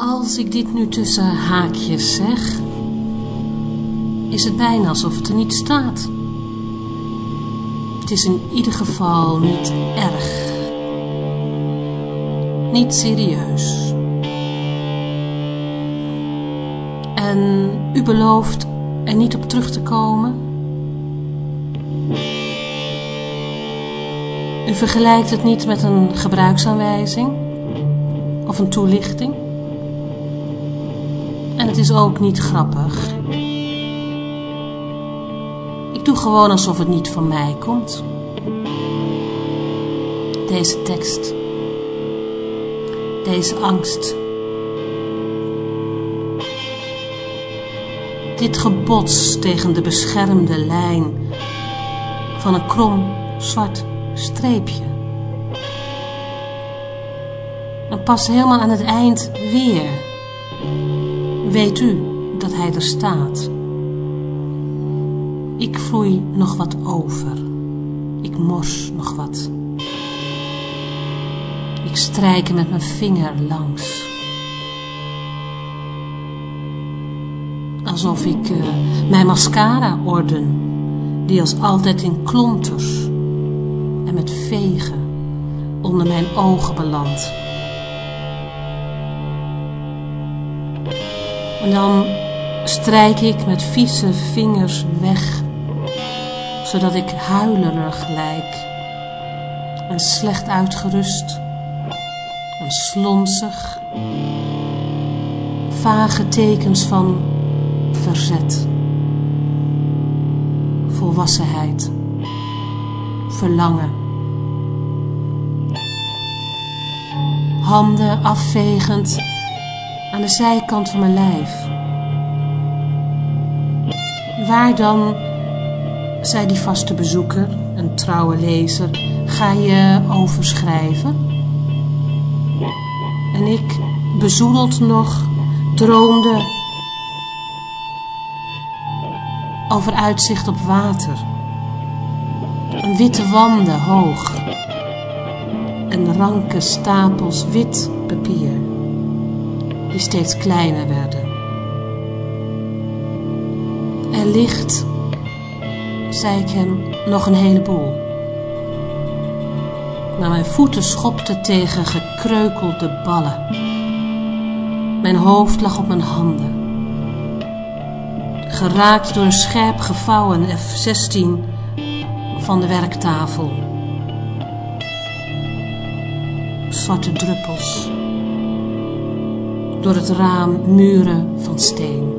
Als ik dit nu tussen haakjes zeg, is het bijna alsof het er niet staat. Het is in ieder geval niet erg. Niet serieus. En u belooft er niet op terug te komen? U vergelijkt het niet met een gebruiksaanwijzing of een toelichting? En het is ook niet grappig. Ik doe gewoon alsof het niet van mij komt. Deze tekst. Deze angst. Dit gebots tegen de beschermde lijn van een krom zwart streepje. En pas helemaal aan het eind weer. Weet u dat hij er staat? Ik vloei nog wat over. Ik mors nog wat. Ik strijk met mijn vinger langs. Alsof ik uh, mijn mascara orden, die als altijd in klonters en met vegen onder mijn ogen belandt. Dan strijk ik met vieze vingers weg, zodat ik huilerig lijk en slecht uitgerust en slonsig. Vage tekens van verzet, volwassenheid, verlangen. Handen afvegend aan de zijkant van mijn lijf. Waar dan, zei die vaste bezoeker, een trouwe lezer, ga je overschrijven? En ik, bezoedeld nog, droomde over uitzicht op water. Een witte wanden hoog. En ranke stapels wit papier, die steeds kleiner werden. Er ligt, zei ik hem, nog een heleboel. Maar mijn voeten schopten tegen gekreukelde ballen. Mijn hoofd lag op mijn handen. Geraakt door een scherp gevouwen F-16 van de werktafel. Zwarte druppels. Door het raam muren van steen.